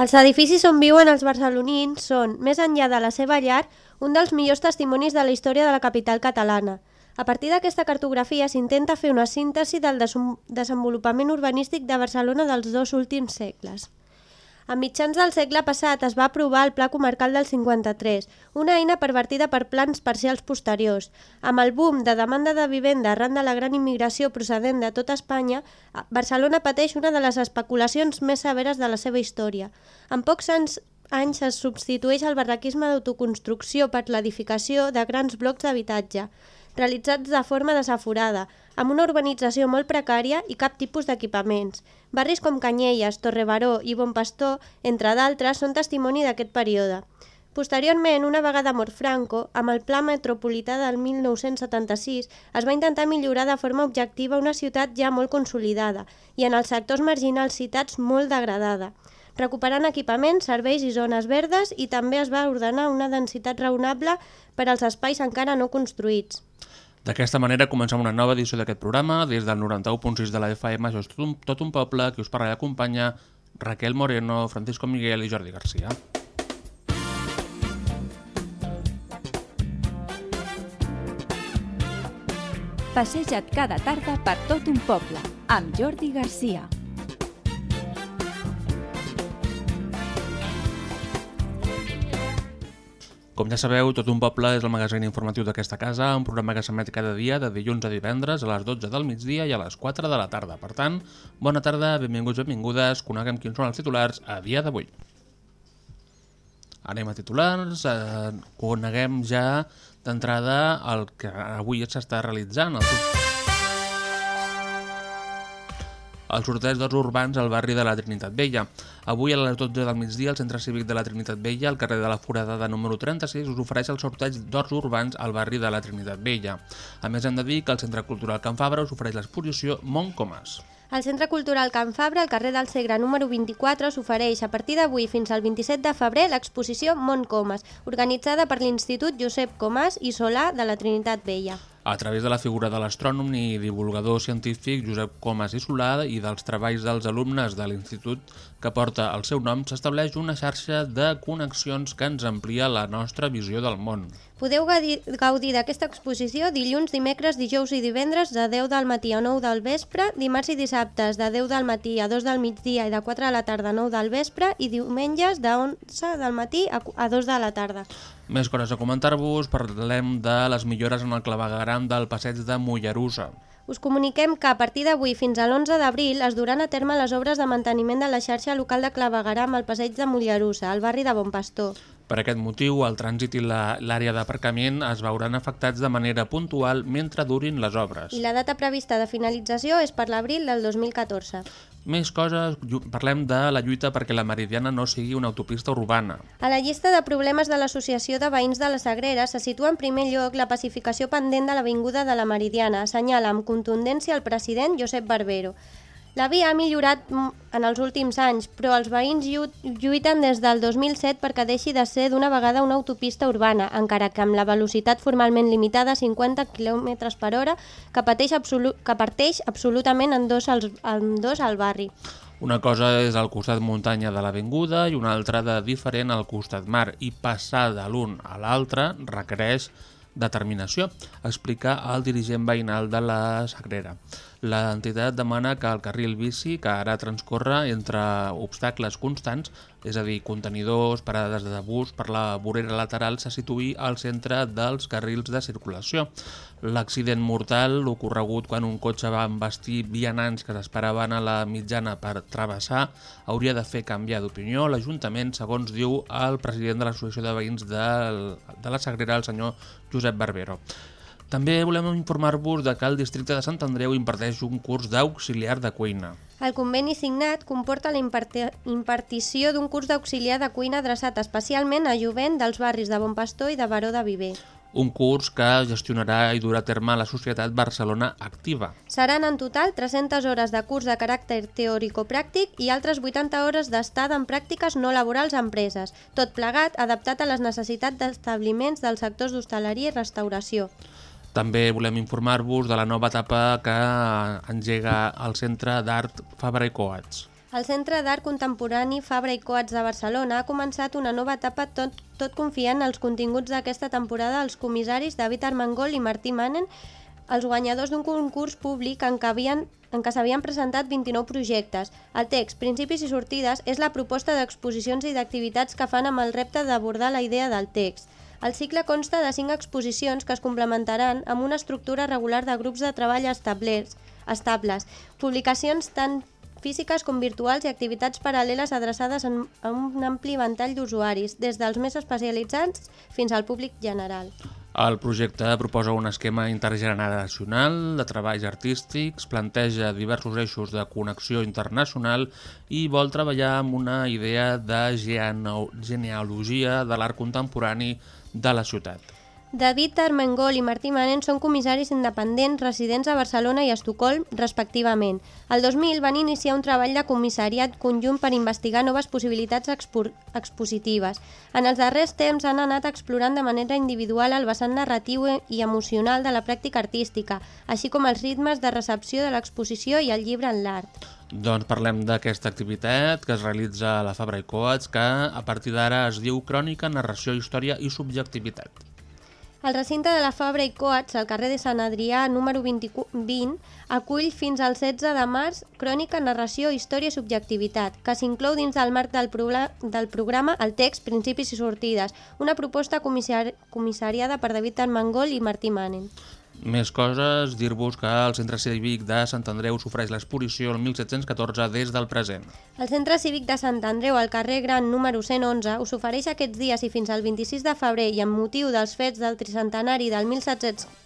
Els edificis on viuen els barcelonins són, més enllà de la seva llar, un dels millors testimonis de la història de la capital catalana. A partir d'aquesta cartografia s'intenta fer una síntesi del desenvolupament urbanístic de Barcelona dels dos últims segles. A mitjans del segle passat es va aprovar el Pla Comarcal del 53, una eina pervertida per plans parcials posteriors. Amb el boom de demanda de vivenda arran de la gran immigració procedent de tota Espanya, Barcelona pateix una de les especulacions més severes de la seva història. En pocs anys, anys es substitueix el barraquisme d'autoconstrucció per l'edificació de grans blocs d'habitatge, realitzats de forma desaforada, amb una urbanització molt precària i cap tipus d'equipaments. Barris com Canyelles, Torrebaró i Bon Pastor, entre d'altres, són testimoni d'aquest període. Posteriorment, una vegada mort Franco, amb el Pla Metropolità del 1976, es va intentar millorar de forma objectiva una ciutat ja molt consolidada i en els sectors marginals citats molt degradada, recuperant equipaments, serveis i zones verdes i també es va ordenar una densitat raonable per als espais encara no construïts. D'aquesta manera comencem una nova edició d'aquest programa. Des del 91.6 de la FM, això és tot un, tot un poble, que us parla i acompanya Raquel Moreno, Francisco Miguel i Jordi Garcia. Passeja't cada tarda per tot un poble, amb Jordi Garcia. Com ja sabeu, Tot un poble és el magazín informatiu d'aquesta casa, un programa que s'emet cada dia de dilluns a divendres a les 12 del migdia i a les 4 de la tarda. Per tant, bona tarda, benvinguts, benvingudes, coneguem quins són els titulars a dia d'avui. Anem a titulars, eh, coneguem ja d'entrada el que avui s'està realitzant, el el sorteig dels urbans al barri de la Trinitat Vella. Avui a les 12 del migdia al Centre Cívic de la Trinitat Vella, al carrer de la Foradada número 36, us ofereix el sorteig d'horts urbans al barri de la Trinitat Vella. A més, hem de dir que el Centre Cultural Can Fabra us ofereix l'exposició Montcomas. El Centre Cultural Can Fabra, al carrer del Segre número 24, s'ofereix a partir d'avui fins al 27 de febrer l'exposició Mont Comas, organitzada per l'Institut Josep Comas i Solà de la Trinitat Vella. A través de la figura de l'astrònom i divulgador científic Josep Comas i Solà i dels treballs dels alumnes de l'institut que porta el seu nom, s'estableix una xarxa de connexions que ens amplia la nostra visió del món. Podeu gaudir d'aquesta exposició dilluns, dimecres, dijous i divendres de 10 del matí a 9 del vespre, dimarts i dissabtes de 10 del matí a 2 del migdia i de 4 de la tarda a 9 del vespre i diumenges de 11 del matí a a 2 de la tarda. Més coses a comentar-vos, parlem de les millores en el clavegaram del passeig de Mollerussa. Us comuniquem que a partir d'avui fins a l'11 d'abril es duran a terme les obres de manteniment de la xarxa local de clavegaram al passeig de Mollerussa, al barri de Bon Pastor. Per aquest motiu, el trànsit i l'àrea d'aparcament es veuran afectats de manera puntual mentre durin les obres. I la data prevista de finalització és per l'abril del 2014. Més coses, parlem de la lluita perquè la Meridiana no sigui una autopista urbana. A la llista de problemes de l'Associació de Veïns de la Sagrera se situa en primer lloc la pacificació pendent de l'Avinguda de la Meridiana, assenyala amb contundència el president Josep Barbero. La via ha millorat en els últims anys, però els veïns llu- lluiten des del 2007 perquè deixi de ser d'una vegada una autopista urbana, encara que amb la velocitat formalment limitada a 50 km per hora que, absolu que parteix absolutament en dos, als, en dos al barri. Una cosa és al costat muntanya de l'avinguda i una altra de diferent al costat mar i passar de l'un a l'altre requereix determinació, explica el dirigent veïnal de la Sagrera. L'entitat demana que el carril bici, que ara transcorre entre obstacles constants, és a dir, contenidors, parades de bus per la vorera lateral, se situï al centre dels carrils de circulació. L'accident mortal, ocorregut quan un cotxe va embestir vianants que s'esperaven a la mitjana per travessar, hauria de fer canviar d'opinió l'Ajuntament, segons diu el president de l'Associació de Veïns de, la Sagrera, el senyor Josep Barbero. També volem informar-vos de que el districte de Sant Andreu imparteix un curs d'auxiliar de cuina. El conveni signat comporta la imparti impartició d'un curs d'auxiliar de cuina adreçat especialment a jovent dels barris de Bon Pastor i de Baró de Viver. Un curs que gestionarà i durà a terme la Societat Barcelona Activa. Seran en total 300 hores de curs de caràcter teòrico-pràctic i altres 80 hores d'estada en pràctiques no laborals a empreses, tot plegat adaptat a les necessitats d'establiments dels sectors d'hostaleria i restauració. També volem informar-vos de la nova etapa que engega el Centre d'Art Fabra i Coats. El Centre d'Art Contemporani Fabra i Coats de Barcelona ha començat una nova etapa tot, tot confiant els continguts d'aquesta temporada als comissaris David Armengol i Martí Manen, els guanyadors d'un concurs públic en què havien en què s'havien presentat 29 projectes. El text, principis i sortides, és la proposta d'exposicions i d'activitats que fan amb el repte d'abordar la idea del text. El cicle consta de 5 exposicions que es complementaran amb una estructura regular de grups de treball establerts, estables, publicacions tant físiques com virtuals i activitats paral·leles adreçades a un ampli ventall d'usuaris, des dels més especialitzats fins al públic general. El projecte proposa un esquema intergeneracional de treballs artístics, planteja diversos eixos de connexió internacional i vol treballar amb una idea de genealogia de l'art contemporani de la ciutat. David Armengol i Martí Manent són comissaris independents residents a Barcelona i Estocolm, respectivament. El 2000 van iniciar un treball de comissariat conjunt per investigar noves possibilitats expo expositives. En els darrers temps han anat explorant de manera individual el vessant narratiu i emocional de la pràctica artística, així com els ritmes de recepció de l'exposició i el llibre en l'art. Doncs parlem d'aquesta activitat que es realitza a la Fabra i Coats, que a partir d'ara es diu Crònica, Narració, Història i Subjectivitat. El recinte de la Fabra i Coats, al carrer de Sant Adrià, número 20, 20 acull fins al 16 de març Crònica, Narració, Història i Subjectivitat, que s'inclou dins del marc del, del programa El text, principis i sortides, una proposta comissari comissariada per David Armengol i Martí Manen. Més coses, dir-vos que el Centre Cívic de Sant Andreu s'ofereix l'exposició el 1714 des del present. El Centre Cívic de Sant Andreu, al carrer Gran número 111, us ofereix aquests dies i fins al 26 de febrer i amb motiu dels fets del tricentenari del 1714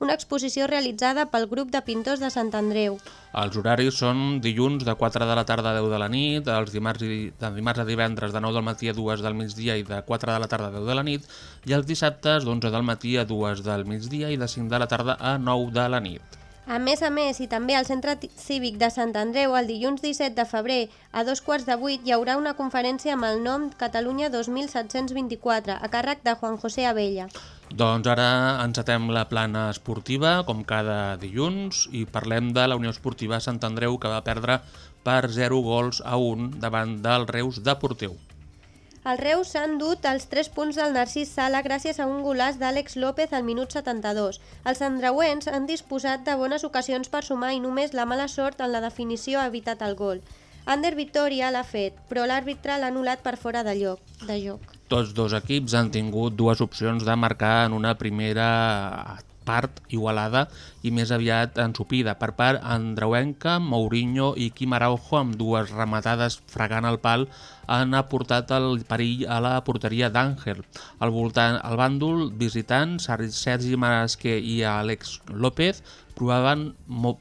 una exposició realitzada pel grup de pintors de Sant Andreu. Els horaris són dilluns de 4 de la tarda a 10 de la nit, els dimarts, i, de dimarts a divendres de 9 del matí a 2 del migdia i de 4 de la tarda a 10 de la nit, i els dissabtes d'11 del matí a 2 del migdia i de 5 de la tarda a 9 de la nit. A més a més, i també al Centre Cívic de Sant Andreu, el dilluns 17 de febrer, a dos quarts de vuit, hi haurà una conferència amb el nom Catalunya 2724, a càrrec de Juan José Abella. Doncs ara encetem la plana esportiva, com cada dilluns, i parlem de la Unió Esportiva Sant Andreu, que va perdre per 0 gols a 1 davant del Reus Deportiu. Els Reus s'han dut els 3 punts del Narcís Sala gràcies a un golàs d'Àlex López al minut 72. Els andreuens han disposat de bones ocasions per sumar i només la mala sort en la definició ha evitat el gol. Ander Victoria l'ha fet, però l'àrbitre l'ha anul·lat per fora de, lloc, de joc. Tots dos equips han tingut dues opcions de marcar en una primera part igualada i més aviat ensupida per part Andreuenca, Mourinho i Quim Araujo amb dues rematades fregant el pal han aportat el perill a la porteria d'Àngel. Al voltant, al bàndol visitant, Sergi Marasquer i Àlex López provaven,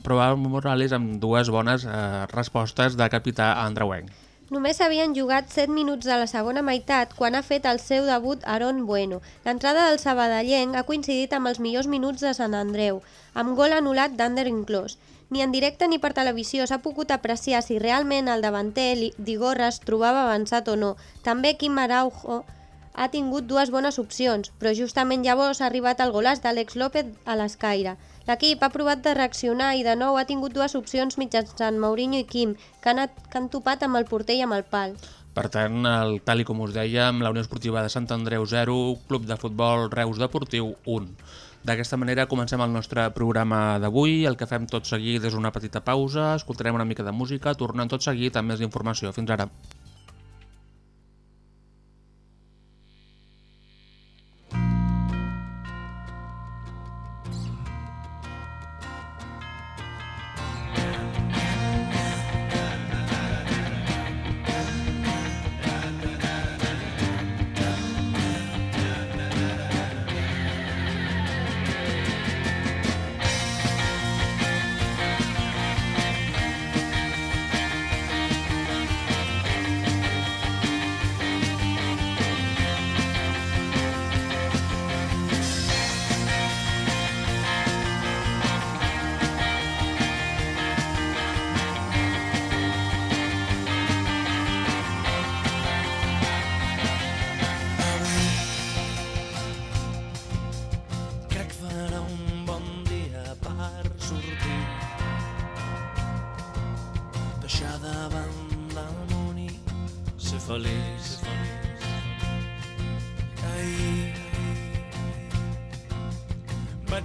provaven Morales amb dues bones eh, respostes de capità andreuenc. Només havien jugat 7 minuts de la segona meitat quan ha fet el seu debut Aaron Bueno. L'entrada del sabadellenc ha coincidit amb els millors minuts de Sant Andreu, amb gol anul·lat d'Ander inclòs. Ni en directe ni per televisió s'ha pogut apreciar si realment el davanter d'Igorra es trobava avançat o no. També Quim Araujo ha tingut dues bones opcions, però justament llavors ha arribat el golàs d'Àlex López a l'escaire. L'equip ha provat de reaccionar i de nou ha tingut dues opcions mitjançant Mourinho i Kim, que han, que han topat amb el porter i amb el pal. Per tant, el, tal i com us dèiem, la Unió Esportiva de Sant Andreu 0, Club de Futbol Reus Deportiu 1. D'aquesta manera comencem el nostre programa d'avui. El que fem tot seguit és una petita pausa, escoltarem una mica de música, tornem tot seguit amb més informació. Fins ara.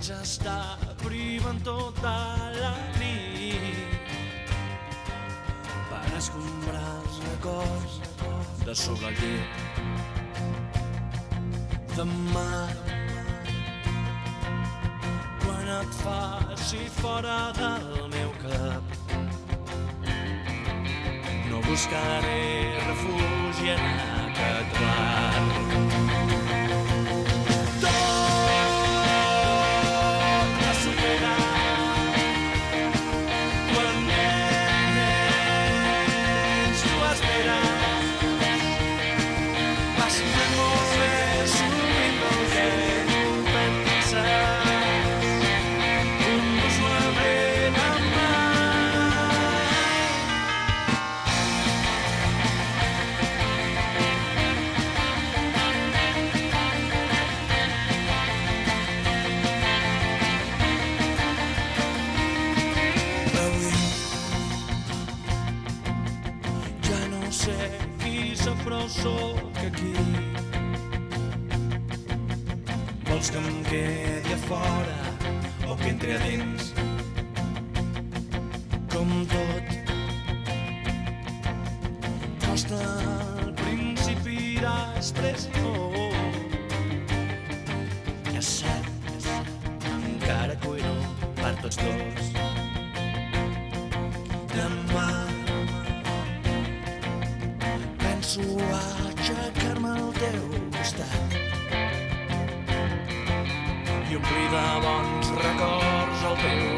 Vaig estar privant tota la nit per escombrar els records de sobre el llit. Demà, quan et faci fora del meu cap, no buscaré refugi en aquest bar. Sóc aquí. Vols que em quedi a fora o que entri a dins? Com tot costa al principi i després no. Ja saps, encara cuino per tots dos. Demà penso al teu costat i omplir de bons records el teu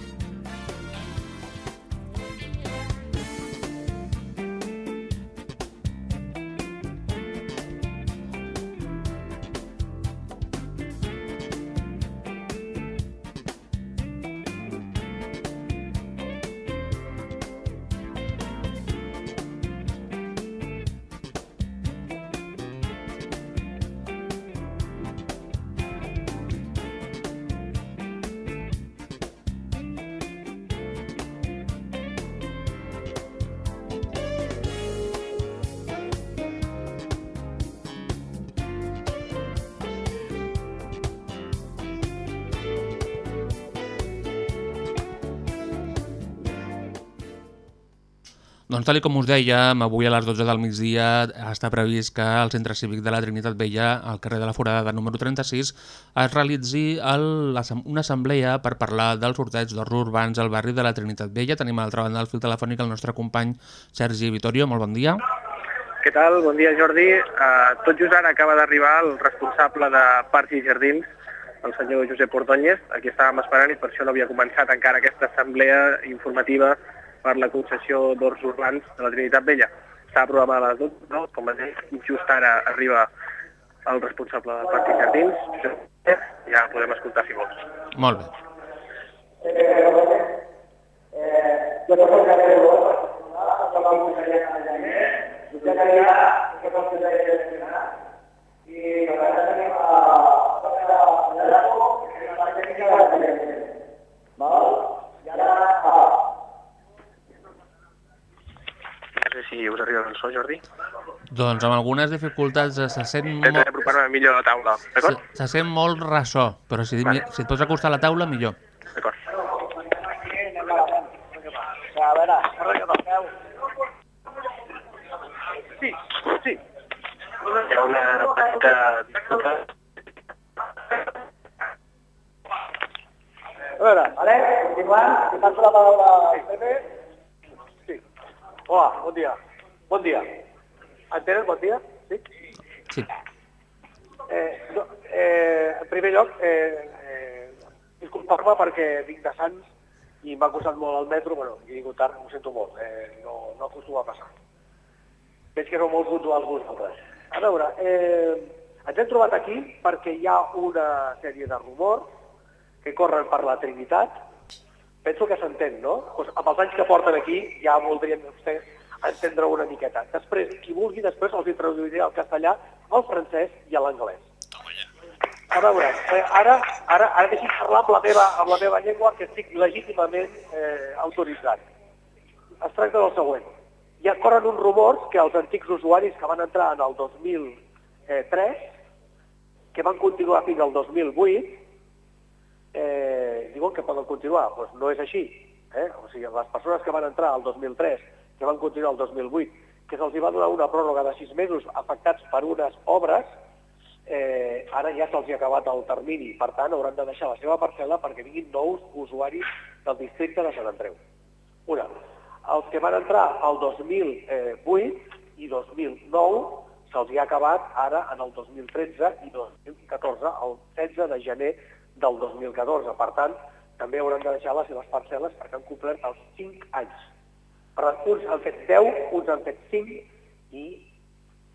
Doncs tal com us dèiem, avui a les 12 del migdia està previst que al Centre Cívic de la Trinitat Vella, al carrer de la Forada número 36, es realitzi el, una assemblea per parlar dels sorteig d'ors urbans al barri de la Trinitat Vella. Tenim a l'altra banda del fil telefònic el nostre company Sergi Vitorio. Molt bon dia. Què tal? Bon dia, Jordi. Uh, tot just ara acaba d'arribar el responsable de Parcs i Jardins, el senyor Josep Ordóñez. Aquí estàvem esperant i per això no havia començat encara aquesta assemblea informativa per la concessió d'horts urbans de la Trinitat Vella. Està programada a les 12, no? com a dir, just ara arriba el responsable del Partit Jardins, ja podem escoltar si vols. Molt bé. jo soc el carrer de ja, el conseller ja, ja, ja, tenia aquest conseller i ja, tant a la de la que ja, so, Jordi? Doncs amb algunes dificultats eh, se sent, Intentaré mo apropar-me millor a la taula, se, d'acord? se sent molt ressò, però si, Vale. si et pots acostar a la taula, millor. D'acord. A veure. Sí, sí. Hi ha una petita disputa. A veure, vale? continuant, li passo la paraula al Pepe. Hola, bon dia. Bon dia. Em tenen bon dia? Sí? Sí. Eh, no, eh, en primer lloc, eh, eh, disculpar-me perquè vinc de Sants i m'ha costat molt el metro, bueno, he vingut tard, ho sento molt, eh, no, no acostuma a passar. Veig que sou molt puntuals vosaltres. A veure, eh, ens hem trobat aquí perquè hi ha una sèrie de rumors que corren per la Trinitat. Penso que s'entén, no? Pues, amb els anys que porten aquí ja voldrien vostès entendre una miqueta. Després, qui vulgui, després els hi traduiré al castellà, al francès i a l'anglès. A veure, eh, ara, ara, ara deixi'm parlar amb la, meva, amb la meva llengua que estic legítimament eh, autoritzat. Es tracta del següent. Ha, corren uns rumors que els antics usuaris que van entrar en el 2003, que van continuar fins al 2008, eh, diuen que poden continuar. Doncs no és així. Eh? O sigui, les persones que van entrar al 2003, que van continuar al 2008, que se'ls va donar una pròrroga de sis mesos afectats per unes obres, eh, ara ja se'ls ha acabat el termini. Per tant, hauran de deixar la seva parcel·la perquè vinguin nous usuaris del districte de Sant Andreu. Una, els que van entrar al 2008 i 2009 se'ls ha acabat ara en el 2013 i 2014, el 16 de gener del 2014. Per tant, també hauran de deixar les seves parcel·les perquè han complert els 5 anys. Per tant, uns han fet 10, uns han fet 5 i,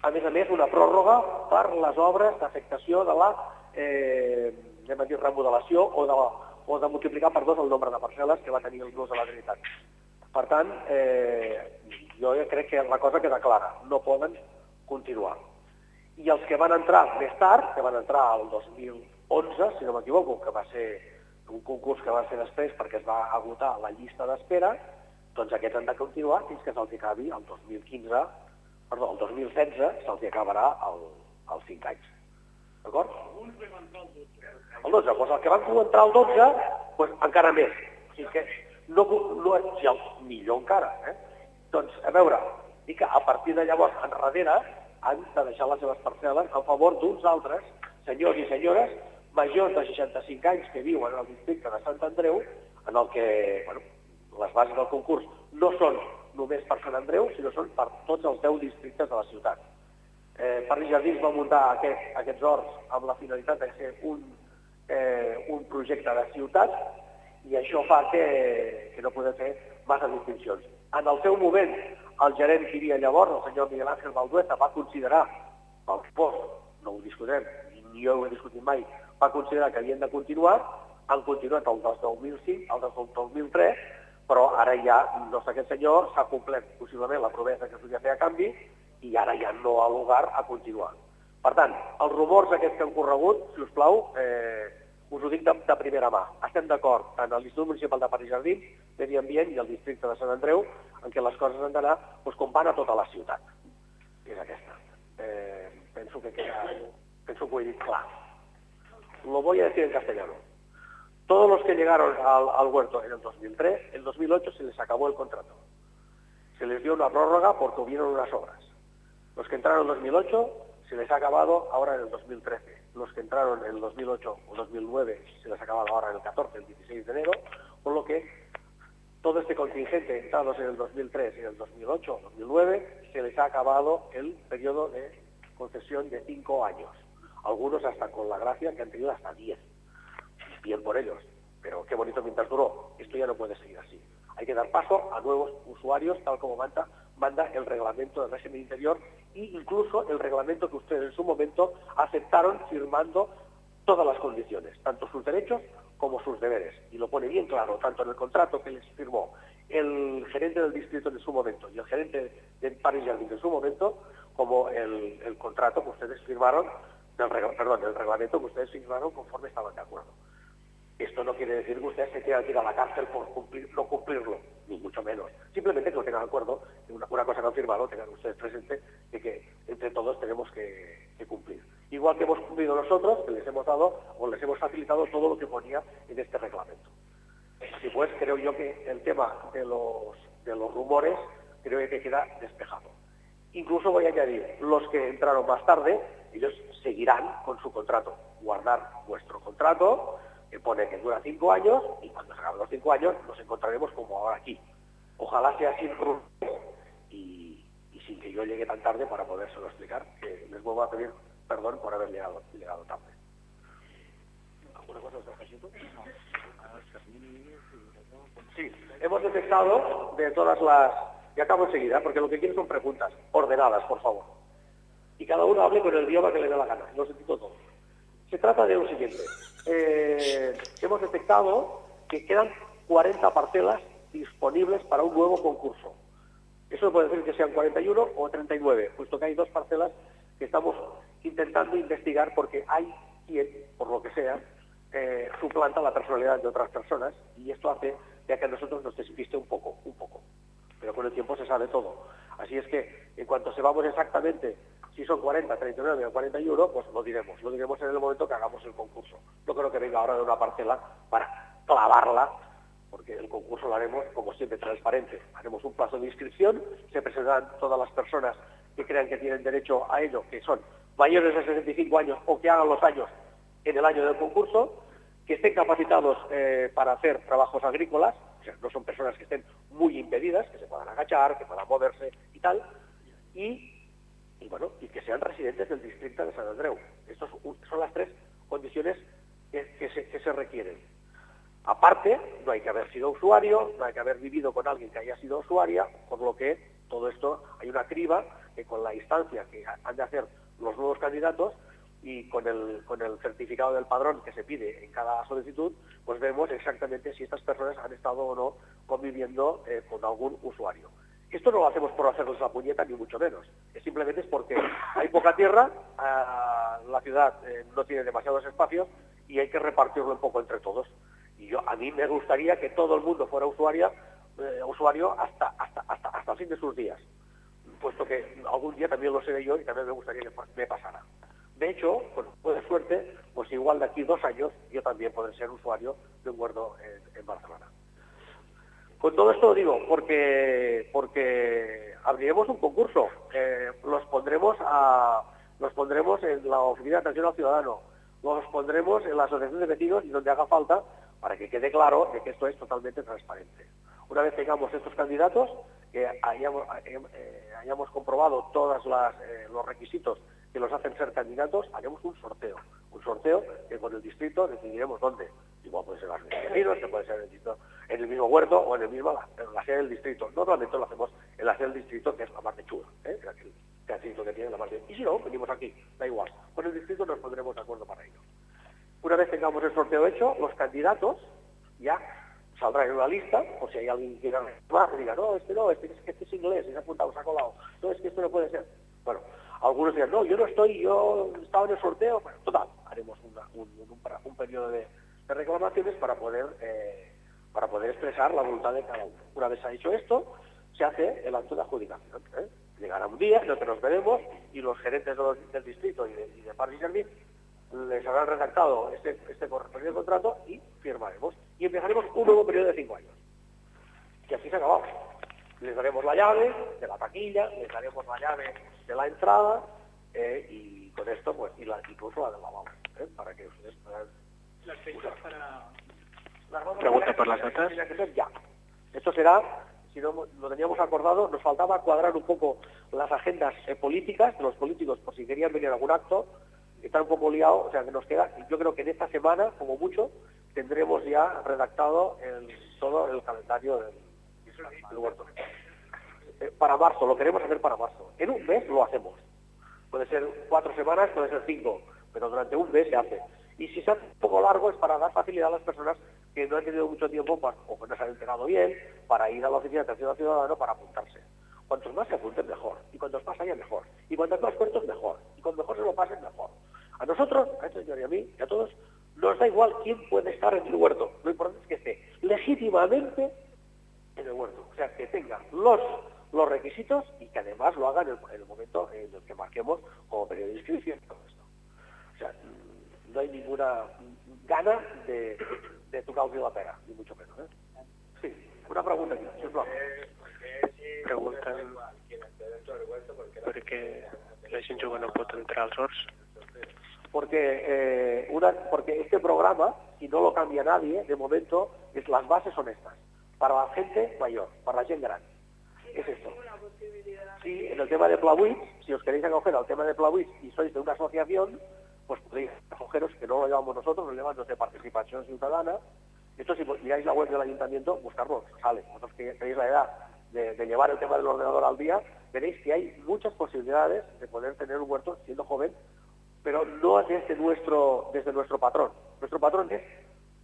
a més a més, una pròrroga per les obres d'afectació de la eh, anem a dir, remodelació o de, la, o de multiplicar per dos el nombre de parcel·les que va tenir els dos de la Trinitat. Per tant, eh, jo crec que la cosa queda clara, no poden continuar. I els que van entrar més tard, que van entrar al 2000, 11, si no m'equivoco, que va ser un concurs que va ser després perquè es va agotar la llista d'espera, doncs aquests han de continuar fins que se'ls acabi el 2015, perdó, el 2016 se'ls acabarà el, els 5 anys. D'acord? El 12, doncs el que van comentar el 12, doncs encara més. O sigui que no, no és el, millor encara. Eh? Doncs, a veure, i que a partir de llavors, enrere, han de deixar les seves parcel·les a favor d'uns altres senyors i senyores majors de 65 anys que viuen al districte de Sant Andreu, en el que bueno, les bases del concurs no són només per Sant Andreu, sinó són per tots els 10 districtes de la ciutat. Eh, Parri Jardins va muntar aquest, aquests horts amb la finalitat de ser un, eh, un projecte de ciutat i això fa que, que no podem fer massa distincions. En el seu moment, el gerent que hi havia llavors, el senyor Miguel Ángel Valdueza, va considerar, que fos, no ho discutirem, ni jo ho he discutit mai, va considerar que havien de continuar, han continuat el del 2005, el del 2003, però ara ja no sé, aquest senyor s'ha complert possiblement la promesa que s'havia fet a canvi i ara ja no ha lugar a continuar. Per tant, els rumors aquests que han corregut, si us plau, eh, us ho dic de, de primera mà. Estem d'acord en l'Institut Municipal de París Jardins, Medi Ambient i el districte de Sant Andreu en què les coses han d'anar doncs, com van a tota la ciutat. És aquesta. Eh, penso, que queda, penso que ho he dit clar. Lo voy a decir en castellano. Todos los que llegaron al, huerto en el 2003, en 2008 se les acabó el contrato. Se les dio una prórroga porque hubieron unas obras. Los que entraron en 2008 se les ha acabado ahora en el 2013. Los que entraron en el 2008 o 2009 se les ha acabado ahora en el 14, el 16 de enero, por lo que todo este contingente entrados en el 2003 y en el 2008 o 2009 se les ha acabado el periodo de concesión de cinco años. Algunos hasta con la gracia que han tenido hasta 10. Bien por ellos, pero qué bonito mientras duró. Esto ya no puede seguir así. Hay que dar paso a nuevos usuarios, tal como manda, el reglamento del régimen interior e incluso el reglamento que ustedes en su momento aceptaron firmando todas las condiciones, tanto sus derechos como sus deberes. Y lo pone bien claro, tanto en el contrato que les firmó el gerente del distrito en su momento y el gerente de Paris Jardín en su momento, como el contrato que ustedes firmaron, del, perdón, el reglamento que ustedes firmaron conforme estaban de acuerdo. Esto no quiere decir que usted se tenga que ir a la cárcel por no cumplirlo, ni mucho menos. Simplemente que lo tengan de acuerdo, una, una cosa que han firmado, tengan ustedes presente, de que entre todos tenemos que, que cumplir. Igual que hemos cumplido nosotros, que les hemos dado o les hemos facilitado todo lo que ponía en este reglamento. Así pues, creo yo que el tema de los, de los rumores creo que queda despejado. Incluso voy a añadir, los que entraron más tarde, ellos seguirán con su contrato. Guardar vuestro contrato, que pone que dura cinco años, y cuando se acaben los cinco años nos encontraremos como ahora aquí. Ojalá sea sin y, y sin que yo llegue tan tarde para podérselo explicar, que les vuelvo a pedir perdón por haber llegado, llegado tarde. Sí, hemos detectado de todas las... Y acabo enseguida, porque lo que quiero son preguntas ordenadas, por favor. Y cada uno hable con el idioma que le dé la gana. Lo sentido todo. Se trata de lo siguiente. Eh, hemos detectado que quedan 40 parcelas disponibles para un nuevo concurso. Eso puede decir que sean 41 o 39, puesto que hay dos parcelas que estamos intentando investigar porque hay quien, por lo que sea, eh, suplanta la personalidad de otras personas y esto hace ya que a nosotros nos despiste un poco, un poco. Pero con el tiempo se sabe todo. Así es que en cuanto sepamos exactamente si son 40, 39 o 41, pues lo diremos. Lo diremos en el momento que hagamos el concurso. No creo que venga ahora de una parcela para clavarla, porque el concurso lo haremos, como siempre, transparente. Haremos un plazo de inscripción, se presentarán todas las personas que crean que tienen derecho a ello, que son mayores de 65 años o que hagan los años en el año del concurso, que estén capacitados eh, para hacer trabajos agrícolas, sea, no son personas que estén muy impedidas, que se puedan agachar, que puedan moverse y tal, y, bueno, y que sean residentes del distrito de San Andreu. Estas son las tres condiciones que, que se, que se requieren. Aparte, no hay que haber sido usuario, no hay que haber vivido con alguien que haya sido usuaria, por lo que todo esto hay una criba que con la instancia que han de hacer los nuevos candidatos y con el, con el certificado del padrón que se pide en cada solicitud, pues vemos exactamente si estas personas han estado o no conviviendo eh, con algún usuario. Esto no lo hacemos por hacerles la puñeta, ni mucho menos. Es simplemente es porque hay poca tierra, ah, la ciudad eh, no tiene demasiados espacios y hay que repartirlo un poco entre todos. Y yo a mí me gustaría que todo el mundo fuera usuaria, eh, usuario hasta, hasta, hasta, hasta el fin de sus días, puesto que algún día también lo seré yo y también me gustaría que me pasara. De hecho, con un poco de suerte, pues igual de aquí dos años yo también podré ser usuario de un huerto en, Barcelona. Con todo esto digo porque, porque abriremos un concurso, eh, los, pondremos a, los pondremos en la Oficina de Atención al Ciudadano, los pondremos en la Asociación de Vecinos y donde haga falta para que quede claro de que esto es totalmente transparente. Una vez tengamos estos candidatos, que hayamos, eh, hayamos comprobado todos eh, los requisitos que los hacen ser candidatos, haremos un sorteo. Un sorteo que con el distrito decidiremos dónde. Igual puede ser en las que puede ser en el, distrito, mismo huerto o en, el mismo, en la sede del distrito. Normalmente lo hacemos en la sede del distrito, que es la más de chula, ¿eh? pedacito que tiene la más de... Y si no, venimos aquí, da igual. Con el distrito nos pondremos de acuerdo para ello. Una vez tengamos el sorteo hecho, los candidatos ya saldrán en una lista, o si hay alguien que quiera más, que diga, no, este no, este, este es inglés, se ha apuntado, se ha colado, no, es que esto no puede ser. Bueno, algunos dirán, no, yo no estoy, yo estaba en el sorteo. Bueno, total, haremos un, un, un, periodo de, de, reclamaciones para poder, eh, para poder expresar la voluntad de cada uno. Una vez ha hecho esto, se hace el acto de adjudicación. ¿eh? Llegará un día que nos veremos y los gerentes de del distrito y de, y de les habrán redactado este, este correspondiente contrato y firmaremos. Y empezaremos un nuevo periodo de cinco años. Y así se acabamos. Les daremos la llave de la taquilla, les daremos la llave de la entrada eh, y con esto, pues, y la, incluso la del lavabo, eh, para que ustedes puedan... Las fechas para... Pregunta por las notas. Ya. Esto será, si no lo teníamos acordado, nos faltaba cuadrar un poco las agendas eh, políticas de los políticos por si querían venir a algún acto, están un poco liados, o sea que nos queda, yo creo que en esta semana, como mucho, tendremos ya redactado el, todo el calendario del, huerto. Eh, para marzo, lo queremos hacer para marzo. En un mes lo hacemos. Puede ser cuatro semanas, puede ser cinco, pero durante un mes se hace. Y si se hace un poco largo es para dar facilidad a las personas que no han tenido mucho tiempo para, o que no se han enterado bien para ir a la oficina de atención al ciudadano para apuntarse. Cuantos más se apunten, mejor. Y cuantos más haya, mejor. Y cuantos más cortos, mejor. Y cuanto mejor se lo pasen, mejor. A nosotros, a este señor y a mí, y a todos, Nos da igual quién puede estar en el huerto. Lo importante es que esté legítimamente en el huerto. O sea, que tenga los, los requisitos y que además lo haga en el, en el momento en el que marquemos como periodo de inscripción y todo esto. O sea, no hay ninguna gana de, de tocar la pera, ni mucho menos. ¿eh? Sí, una pregunta aquí, sisplau. Pregunten per què la gent jove no pot entrar als horts. porque, eh, una, porque este programa, si no lo cambia nadie, de momento, es, las bases son estas. Para la gente mayor, para la gente grande. Es esto. Sí, en el tema de Plabuit, si os queréis acoger al tema de Plabuit y sois de una asociación, pues podéis acogeros, que no lo llevamos nosotros, lo llevan los de participación ciudadana. Esto si miráis la web del ayuntamiento, buscarlo, sale. Vosotros que tenéis la edad de, de llevar el tema del ordenador al día, veréis que hay muchas posibilidades de poder tener un huerto siendo joven pero no desde nuestro, desde nuestro patrón. Nuestro patrón es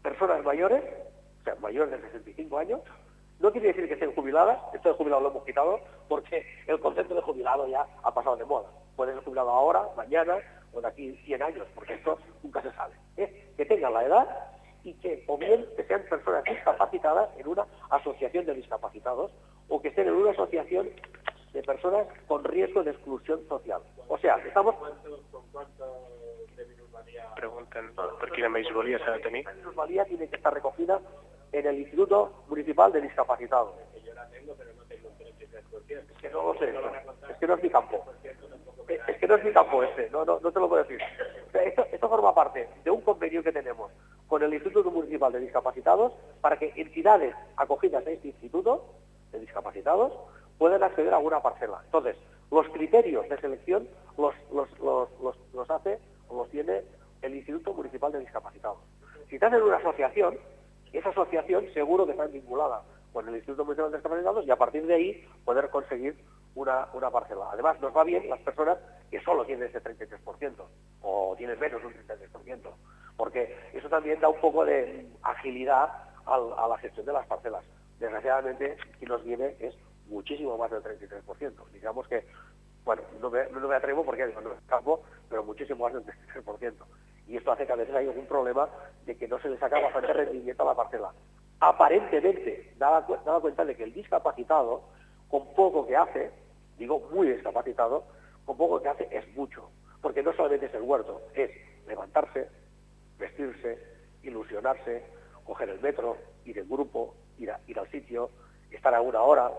personas mayores, o sea, mayores de 65 años, no quiere decir que estén jubiladas, esto de jubilado lo hemos quitado, porque el concepto de jubilado ya ha pasado de moda. Puede ser jubilado ahora, mañana o de aquí 100 años, porque esto nunca se sabe. Es que tengan la edad y que, o bien que sean personas discapacitadas en una asociación de discapacitados, o que estén en una asociación de personas con riesgo de exclusión social. O sea, estamos Pregunten per quina majoria s'ha de tenir. La minusvalía tiene que estar recogida en el Instituto Municipal de Discapacitados. Es que no es mi campo. Es que no es mi campo este, no, no, no te lo puedo decir. Esto, forma parte de un convenio que tenemos con el Instituto Municipal de Discapacitados para que entidades acogidas a este instituto de discapacitados puedan acceder a alguna parcela. Entonces, los criterios de selección los, los, los, los hace o los tiene el Instituto Municipal de Discapacitados. Si estás en una asociación, esa asociación seguro que está vinculada con el Instituto Municipal de Discapacitados y a partir de ahí poder conseguir una, una parcela. Además, nos va bien las personas que solo tienen ese 33% o tienen menos un 33%, porque eso también da un poco de agilidad a la gestión de las parcelas. Desgraciadamente, quien nos viene es muchísimo más del 33%. Digamos que, bueno, no me, no me atrevo porque no es campo, pero muchísimo más del 33%. Y esto hace que a veces hay algún problema de que no se le saca bastante rendimiento a la parcela. Aparentemente, daba, cu- daba cuenta de que el discapacitado, con poco que hace, digo muy discapacitado, con poco que hace es mucho. Porque no solamente es el huerto, es levantarse, vestirse, ilusionarse, coger el metro, ir en grupo, ir, a- ir al sitio, estar a una hora.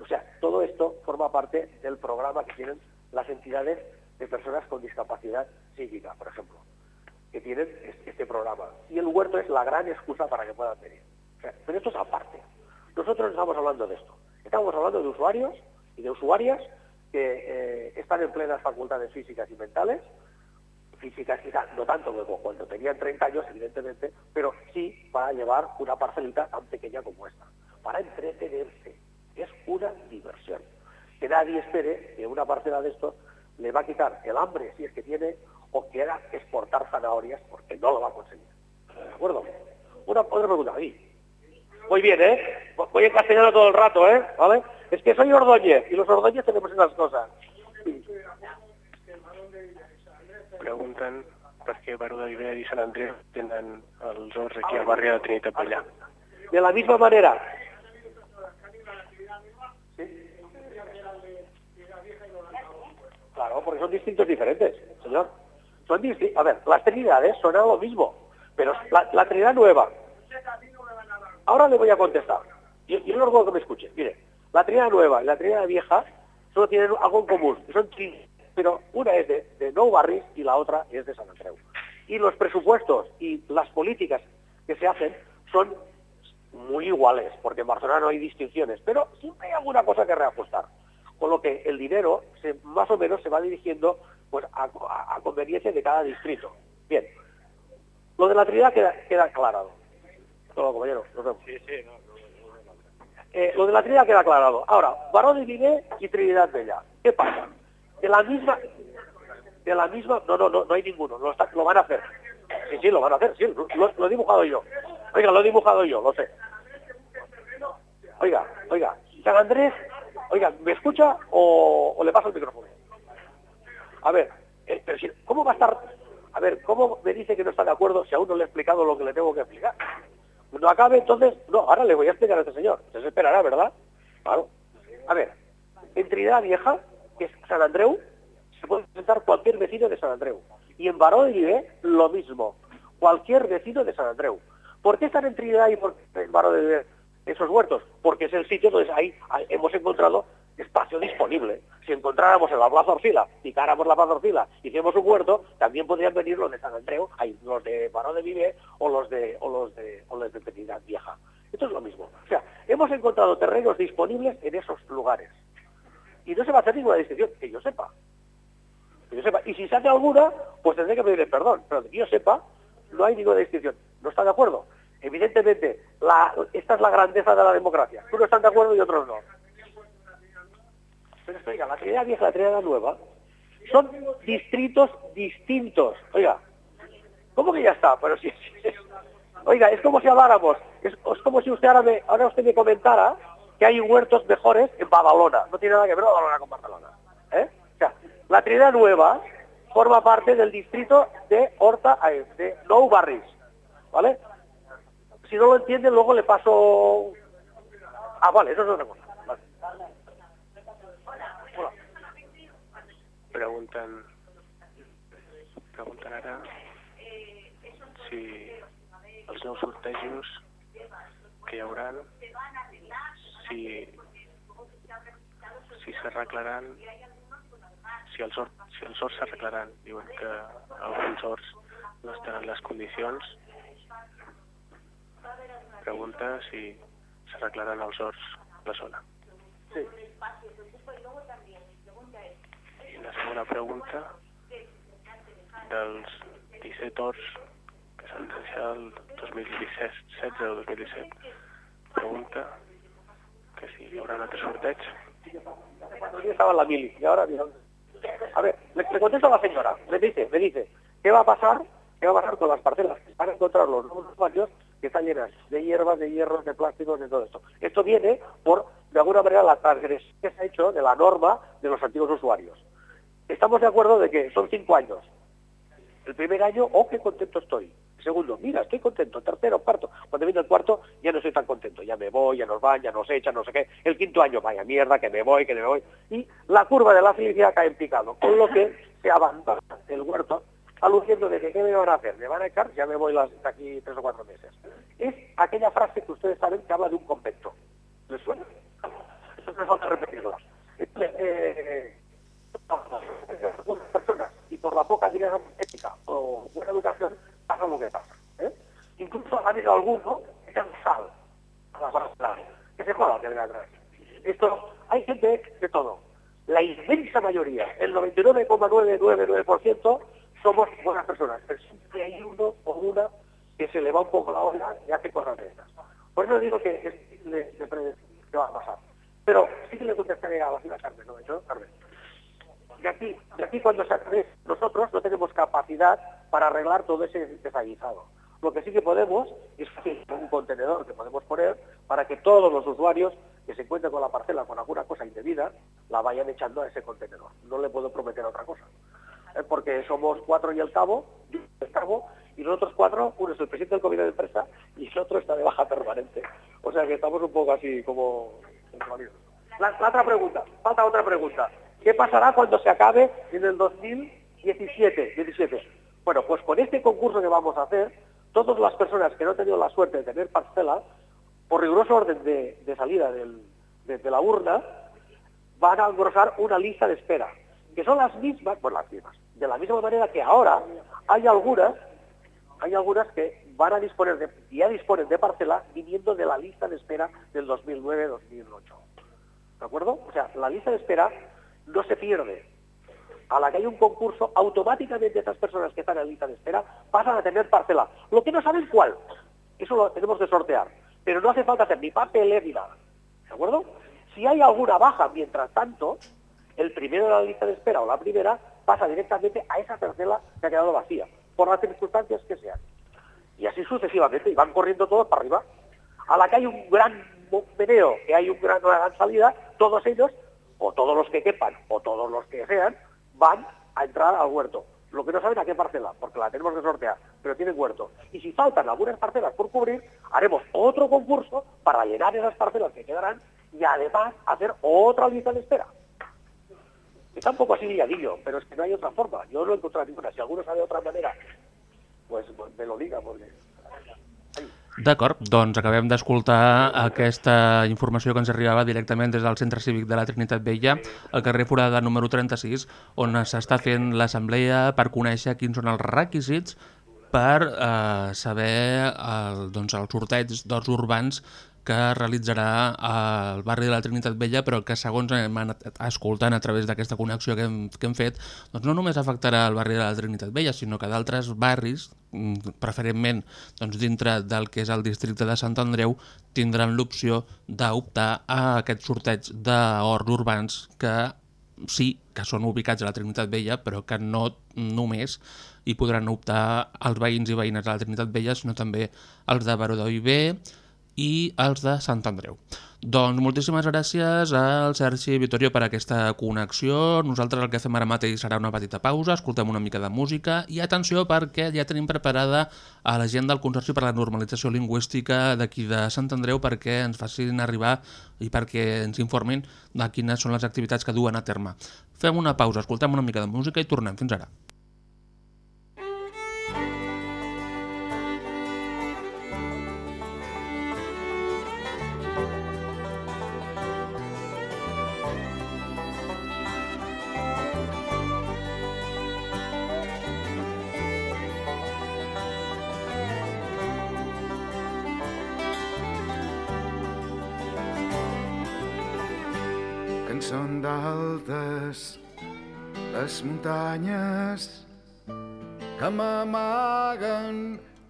O sea, todo esto forma parte del programa que tienen las entidades de personas con discapacidad psíquica, por ejemplo, que tienen es- este programa. Y el huerto es la gran excusa para que puedan venir. Pero esto es aparte. Nosotros no estamos hablando de esto. Estamos hablando de usuarios y de usuarias que eh, están en plenas facultades físicas y mentales, físicas quizás no tanto como cuando tenían 30 años, evidentemente, pero sí para llevar una parcelita tan pequeña como esta, para entretenerse. Es una diversión. Que nadie espere que una parcela de estos le va a quitar el hambre, si es que tiene, o quiera exportar zanahorias, porque no lo va a conseguir. ¿De acuerdo? Una otra pregunta, ahí. Muy bien, ¿eh? Voy en castellano todo el rato, ¿eh? ¿Vale? Es que soy Ordóñez, y los Ordóñez tenemos esas cosas. Pregunten per què Baró de Viver i Sant Andreu tenen els horts aquí al barri de Trinitat Vella. De la misma manera. Claro, porque son distintos diferentes, señor. Son A ver, las trinidades son lo mismo, pero la, la trinidad nueva. Ahora le voy a contestar. Yo, yo no que me escuche. Mire, la trinidad nueva y la trinidad vieja solo tienen algo en común. Son trin- pero una es de, de Nou Barris y la otra es de San Andreu. Y los presupuestos y las políticas que se hacen son muy iguales, porque en Barcelona no hay distinciones, pero siempre hay alguna cosa que reajustar. Con lo que el dinero se- más o menos se va dirigiendo pues, a, a- a conveniencia de cada distrito. Bien, lo de la Trinidad queda, queda aclarado. Todo, compañero, nos vemos. Eh, lo de la Trinidad queda aclarado. Ahora, Baró de Viné y Trinidad Bella. ¿Qué pasa? De la misma... De la misma... No, no, no, no hay ninguno. Lo, está- lo van a hacer. Sí, sí, lo van a hacer. Sí, lo, lo he dibujado yo. Oiga, lo he dibujado yo, lo sé. Oiga, oiga. San Andrés... Oiga, ¿me escucha o, o le paso el micrófono? A ver, eh, pero si- ¿cómo va a estar A ver, ¿cómo me dice que no está de acuerdo si aún no le he explicado lo que le tengo que explicar? Cuando acabe, entonces, no, ahora le voy a explicar a este señor. Se esperará, ¿verdad? Claro. A ver, en Trinidad Vieja, que es San Andreu, se puede presentar cualquier vecino de San Andreu. Y en Baró de Viver, lo mismo. Cualquier vecino de San Andreu. ¿Por qué están en Trinidad y por qué en Baró de esos huertos? Porque es el sitio donde ahí hemos encontrado espacio disponible. Si encontráramos en la Plaza Orfila, picáramos la Plaza Orfila, hicimos un huerto, también podrían venir los de San Andreu, los de Baró de Viver o los de o los de o los de Trinidad Vieja. Esto es lo mismo. O sea, hemos encontrado terrenos disponibles en esos lugares. Y no se va a hacer ninguna distinción, que yo sepa. Que yo sepa. Y si se hace alguna, pues tendré que pedirle perdón. Pero que yo sepa, no hay ninguna distinción. ¿No está de acuerdo? Evidentemente, la- esta es la grandeza de la democracia. Unos están de acuerdo y otros no. Pero oiga, la Trinidad Vieja y la Trinidad Nueva son distritos distintos. Oiga, ¿cómo que ya está? Pero si, oiga, es como si habláramos, es, como si usted ahora, me, ahora usted me comentara que hay huertos mejores en Badalona. No tiene nada que ver Badalona con Barcelona. ¿eh? O sea, la Trinidad Nueva forma parte del distrito de Horta, de Nou Barris, ¿vale? Si no lo entiende, luego le paso... Ah, vale, eso es otra cosa. Pregunten pregunten ara si els nous sortejos que hi haurà si si s'arreglaran si els horts si els horts s'arreglaran. Diuen que alguns horts no estan en les condicions. Pregunta si s'arreglaran els horts la zona. Sí. La segona pregunta, dels 17 horts que s'han deixat el 2017, 16 o 2017, pregunta que si hi haurà un altre sorteig. Yo estaba la mili y ahora a ver le, le contesto a la señora me dice me dice qué va a pasar qué va a pasar con las parcelas van a encontrar los nuevos usuarios que están llenas de hierbas de hierros de plásticos de todo esto. Esto viene por de alguna manera la transgresión que se ha hecho de la norma de los antiguos usuarios estamos de acuerdo de que son cinco años. El primer año oh qué contento estoy. Segundo mira estoy contento. Tercero cuarto cuando viene el cuarto ya no estoy tan contento. Ya me voy ya nos van ya nos echan no sé qué. El quinto año vaya mierda que me voy que me voy. Y la curva de la felicidad cae en picado con lo que se abandona el huerto aludiendo de que qué me van a hacer me van a echar ya me voy las, de aquí tres o cuatro meses. Es aquella frase que ustedes saben que habla de un convento. ¿les suena? eso no falta repetirlo eh, personas y por la poca digamos, ética o buena educación pasa lo que pasa. ¿eh? Incluso ha habido alguno que se sal a la barra, que se joda que venga atrás. Esto, hay gente de todo. La inmensa mayoría, el 99,999% somos buenas personas, pero siempre hay uno o una que se le va un poco la olla y hace cosas de estas. Por eso digo que es difícil de, de predecir qué va a pasar. Pero sí que le contestaré a la señora Carmen, ¿no? Yo, Carmen. De aquí, de aquí cuando se acabe, nosotros no tenemos capacidad para arreglar todo ese desallizado. Lo que sí que podemos es un contenedor que podemos poner para que todos los usuarios que se encuentren con la parcela con alguna cosa indebida la vayan echando a ese contenedor. No le puedo prometer otra cosa. Eh, Porque somos cuatro y el cabo, yo y el cabo, y los otros cuatro, uno es el presidente del comité de empresa y el otro está de baja permanente. O sea que estamos un poco así como... La otra pregunta, falta otra pregunta. ¿Qué pasará cuando se acabe en el 2017? 17? Bueno, pues con este concurso que vamos a hacer, todas las personas que no han tenido la suerte de tener parcela, por riguroso orden de, salida de, la urna, van a engrosar una lista de espera, que son las mismas, pues las mismas, de la misma manera que ahora hay algunas, hay algunas que van a disponer de, ya disponen de parcela viniendo de la lista de espera del 2009-2008. ¿De acuerdo? O sea, la lista de espera no se pierde. A la que hay un concurso, automáticamente esas personas que están en la lista de espera pasan a tener parcela. Lo que no saben cuál, eso lo tenemos que sortear. Pero no hace falta hacer ni papeles ni nada. ¿De acuerdo? Si hay alguna baja mientras tanto, el primero de la lista de espera o la primera pasa directamente a esa parcela que ha quedado vacía, por las circunstancias que sean. Y así sucesivamente, y van corriendo todos para arriba. A la que hay un gran meneo, que hay un una gran salida, todos ellos, o todos los que quepan, o todos los que sean, van a entrar al huerto. Lo que no saben a qué parcela, porque la tenemos que sortear, pero tienen huerto. Y si faltan algunas parcelas por cubrir, haremos otro concurso para llenar esas parcelas que quedarán y además hacer otra lista de espera. Está un poco así liadillo, pero es que no hay otra forma. Yo no he encontrado ninguna. Si alguno sabe de otra manera, pues me lo diga, porque... D'acord, doncs acabem d'escoltar aquesta informació que ens arribava directament des del Centre Cívic de la Trinitat Vella, al carrer Forada número 36, on s'està fent l'assemblea per conèixer quins són els requisits per eh, saber el, doncs, el sorteig d'horts urbans que realitzarà al barri de la Trinitat Vella, però que segons hem anat escoltant a través d'aquesta connexió que hem, que hem fet, doncs no només afectarà el barri de la Trinitat Vella, sinó que d'altres barris, mm, preferentment doncs, dintre del que és el districte de Sant Andreu, tindran l'opció d'optar a aquest sorteig d'horts urbans que sí que són ubicats a la Trinitat Vella, però que no només hi podran optar els veïns i veïnes de la Trinitat Vella, sinó també els de Baró d'Oiber i els de Sant Andreu. Doncs moltíssimes gràcies al Sergi Vittorio per aquesta connexió. Nosaltres el que fem ara mateix serà una petita pausa, escoltem una mica de música i atenció perquè ja tenim preparada a la gent del Consorci per la Normalització Lingüística d'aquí de Sant Andreu perquè ens facin arribar i perquè ens informin de quines són les activitats que duen a terme. Fem una pausa, escoltem una mica de música i tornem. Fins ara. Són d'altes les muntanyes que m'amaguen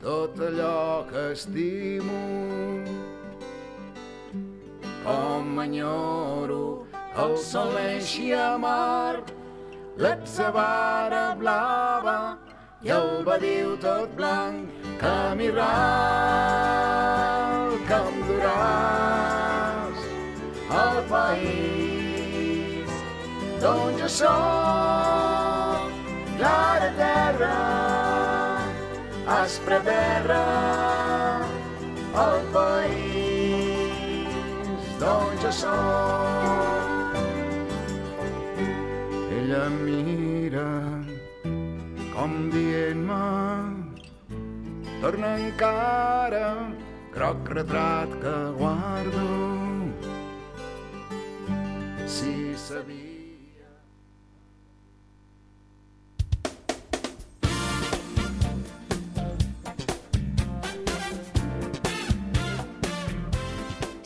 tot allò que estimo. Com enyoro el sol eixi amar, l'atzavara blava i el badiu tot blanc que m'hi ral, que em duràs al país d'on jo soc, clara terra, aspra terra, el país d'on jo soc. Ella mira com dient-me torna encara groc retrat que guardo si sabia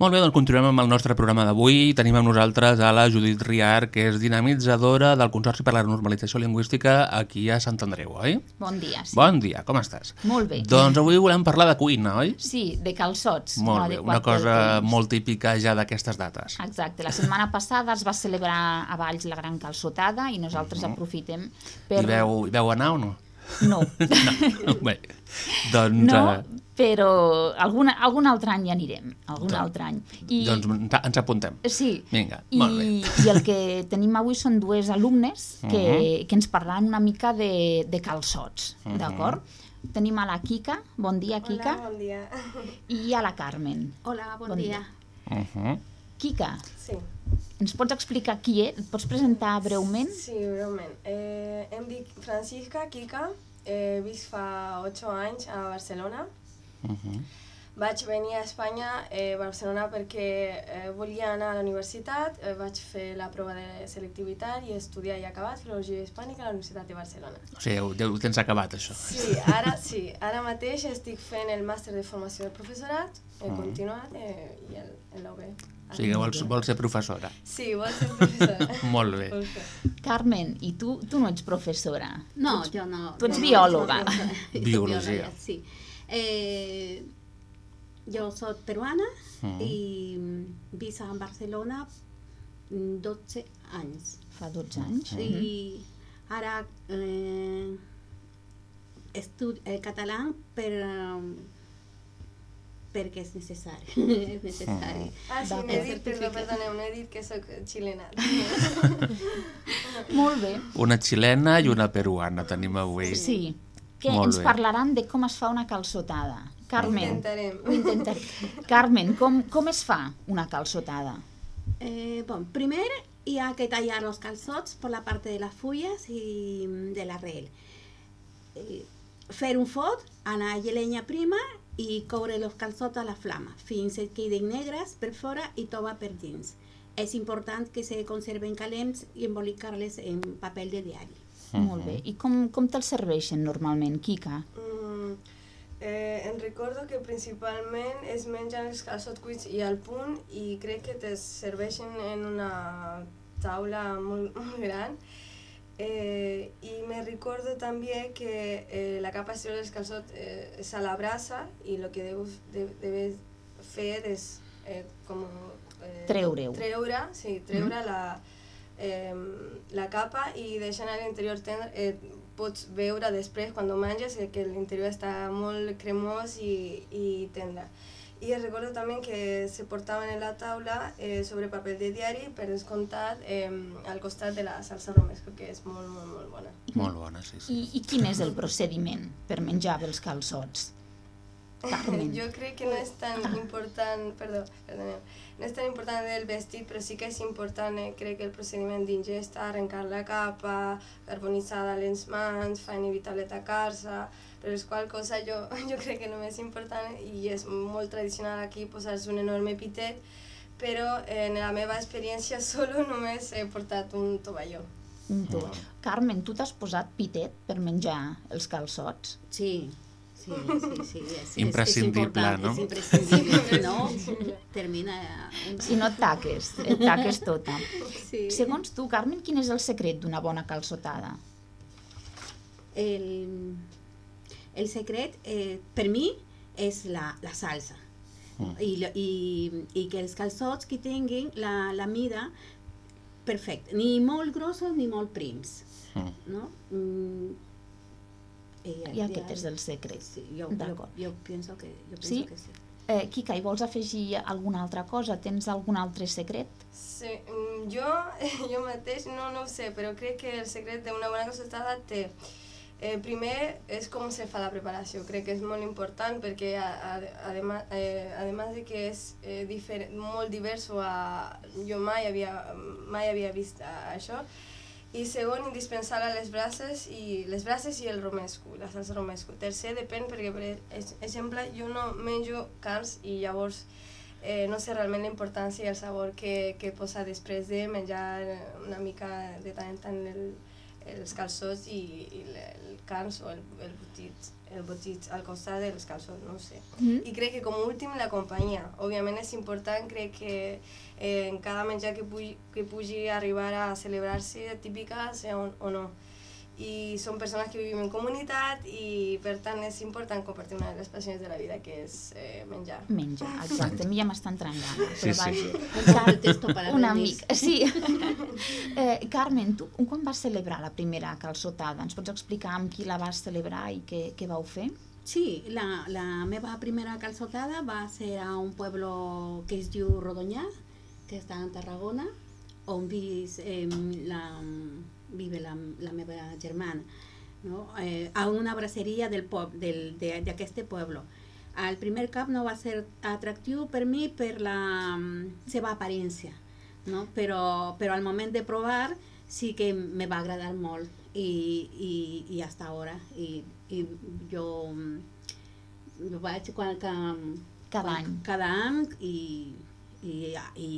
Molt bé, doncs continuem amb el nostre programa d'avui. Tenim amb nosaltres a la Judit Riar, que és dinamitzadora del Consorci per la Normalització Lingüística aquí a Sant Andreu, oi? Bon dia, sí. Bon dia, com estàs? Molt bé. Doncs avui volem parlar de cuina, oi? Sí, de calçots. Molt bé, una cosa molt típica ja d'aquestes dates. Exacte. La setmana passada es va celebrar a Valls la gran calçotada i nosaltres Mhm. aprofitem Per... I, veu, veu anar o no? No. no. Bé, doncs... No, eh, però alguna, algun altre any hi anirem. Algun Clar. altre any. I, Doncs ens apuntem. Sí. Vinga, I, molt bé. I el que tenim avui són dues alumnes que, Mhm. que ens parlaran una mica de, de calçots, Mhm. d'acord? Tenim a la Kika, bon dia Kika, Hola, bon dia. i a la Carmen. Hola, bon, Bon dia. Uh -huh. Kika, Sí. Ens pots explicar qui és? Et pots presentar breument? Sí, breument. Eh, em dic Francisca Kika, he vist fa 8 anys a Barcelona. Uh -huh. Vaig venir a Espanya, eh, Barcelona, perquè eh, volia anar a la universitat, eh, vaig fer la prova de selectivitat i estudiar i acabat Filologia Hispànica a la Universitat de Barcelona. O sigui, ho, ja ho tens acabat, això. Sí, ara, sí, ara mateix estic fent el màster de formació del professorat, he Mhm. continuat eh, i el, el l'UB. O sigui, vols, vols ser professora. Sí, vol ser professora. Molt bé. Carmen, i tu, tu no ets professora? No, ets, yo no. Tu ets no biòloga. bióloga. Biología. sí. Eh, yo soy peruana Mm. y mm, visa en Barcelona mm, 12 años. Fa 12 anys. Y ahora eh, estudio catalán, pero um, perquè és necessari. és necessari. Ah, sí, n'he dit, perdó, perdoneu, no he dit que sóc xilena. Molt bé. Una xilena i una peruana tenim avui. Sí, que Molt ens bé. parlaran de com es fa una calçotada. Carmen, intentarem. Ho intentarem. Carmen, com, com es fa una calçotada? Eh, bon, primer hi ha que tallar los calzots por la parte de las fulles i de l'arrel. Eh, fer un fot, anar a llenya prima i coure els calçots a la flama fins que queden negres per fora i tova per dins. És important que se conserven calents i embolicar-les en paper de diari. Molt bé. I com, com te'ls serveixen normalment, Kika? Mm, eh, em recordo que principalment es mengen els calçots cuits i al punt i crec que te serveixen en una taula molt, molt gran. Eh, I me recordo també que eh, la capa exterior dels calçots eh, és a la brasa i el que deu, de, debes fer és eh, com... Eh. Treure, sí, treure Mhm. la, eh, la capa i deixant l'interior tendre, eh, pots veure després quan menges eh, que l'interior està molt cremós i, i tendre. I recordo també que se portaven en la taula eh, sobre paper de diari per descomptat eh, al costat de la salsa romesco, que és molt, molt, molt bona. Molt bona, sí, sí. I, I quin és el procediment per menjar bé els calçots? Carmen. Jo crec que no és tan important, perdó, perdoneu, no és tan important el vestit, però sí que és important, eh, crec que el procediment d'ingesta, arrencar la capa, carbonitzada a les mans, fa inevitable tacar-se, per les qual cosa jo, jo crec que només és important i és molt tradicional aquí posar-se un enorme pitet, però eh, en la meva experiència solo només he portat un tovalló. Un tu. Carmen, tu t'has posat pitet per menjar els calçots? Sí, sí, sí, sí. És, Imprescindible, és important, no? És imprescindible, no, termina... Un... Si no et taques, et taques tota. Sí. Segons tu, Carmen, quin és el secret d'una bona calçotada? El, el secret, eh, per mi, és la, la salsa. Mm. I, i, I que els calçots que tinguin la, la mida perfecta, ni molt grossos ni molt prims. Mm. No? Mm, i, I aquest és el secret. Sí, jo, jo, jo penso que, jo penso Sí? que sí. Eh, Kika, hi vols afegir alguna altra cosa? Tens algun altre secret? Sí, mm, jo, jo mateix no, no ho sé, però crec que el secret d'una bona calçotada té... Eh, primer és com se fa la preparació, crec que és molt important perquè a, a, eh, de que és eh, difer molt divers a... jo mai havia, mai havia vist a, això i segon, indispensable les brases i les brases i el romesco, la salsa romesco. Tercer, depèn perquè, per ex- exemple, jo no menjo carns i llavors eh, no sé realment la importància i el sabor que, que posa després de menjar una mica de tant en tant el, els calçots i, i el, carns o el, el botit el botit al costat dels calçots, no sé. Mhm. I crec que com a últim la companyia. Òbviament és important, crec que eh, en cada menjar que pugui, que pugui arribar a celebrar-se típica, sea o, o no. I són persones que vivim en comunitat i per tant és important compartir una de les passions de la vida que és eh, menjar. Menjar, exacte. A mi ja m'està entrant gana. Sí, però sí. vaja. Testo para Una mica, sí. eh, Carmen, tu quan vas celebrar la primera calçotada? Ens pots explicar amb qui la vas celebrar i què, què vau fer? Sí, la, la meva primera calçotada va ser a un pueblo que es diu Rodonyà, que està en Tarragona, on vis, eh, la, vive la, la meva germana, no? eh, a una braceria del pob, del, de, d'aquest pueblo. Al primer cap no va ser atractiu per mi per la mm, seva aparència, no? però, però al moment de provar sí que me va agradar molt i, i, i hasta ara. I, i jo, jo vaig quan, quan, Cada quan- any. Cada any i, i, i,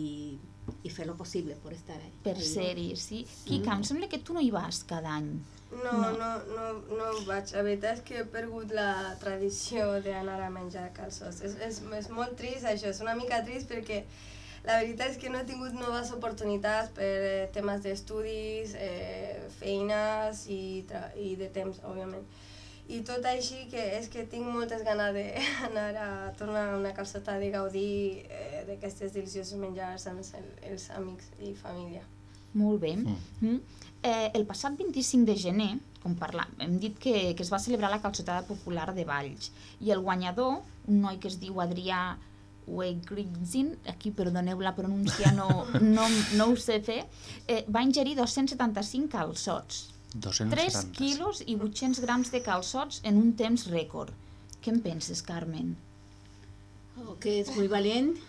i fer lo possible per estar ahí. Per ser-hi, sí. Kika, em sembla que tu no hi vas cada any. No, no, no, no, no vaig. La veritat és que he perdut la tradició d'anar a menjar calçots. És, és, és molt trist això, és una mica trist perquè la veritat és que no he tingut noves oportunitats per eh, temes d'estudis, eh, feines i, tra- i de temps, òbviament. I tot així que és que tinc moltes ganes d'anar a tornar a una calçotada i gaudir eh, d'aquestes deliciosos menjars amb els, els amics i família. Molt bé. Mm. Eh, el passat 25 de gener com parlar, hem dit que, que es va celebrar la calçotada popular de Valls i el guanyador, un noi que es diu Adrià Wegrinzin, aquí perdoneu la pronúncia, no, no, no ho sé fer, eh, va ingerir 275 calçots. 3 270. quilos i 800 grams de calçots en un temps rècord. Què en penses, Carmen? Oh, que es muy valiente,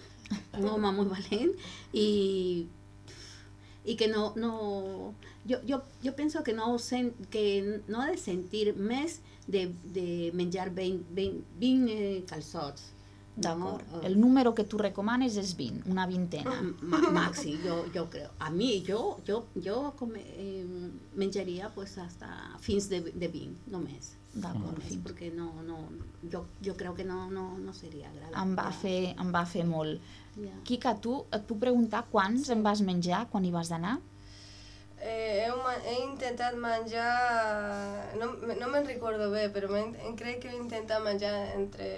un hombre muy valiente y, y que no, no yo, yo, yo pienso que no, sen, que no ha de sentir més de, de menjar 20, 20, 20 eh, calçots. D'acord. No? El número que tu recomanes és 20, una vintena. Ma Maxi, yo, yo creo. A mí, yo, yo, yo come, eh, menjaria pues hasta fins de, de 20, només. D'acord, fins. Perquè no, no, jo, jo crec que no, no, no seria agradable. Em va fer, em va fer molt. Ja. Quica, tu et puc preguntar quants en vas menjar quan hi vas anar? Eh, he, he intentat menjar... No, me- no me'n recordo bé, però em crec que he intentat menjar entre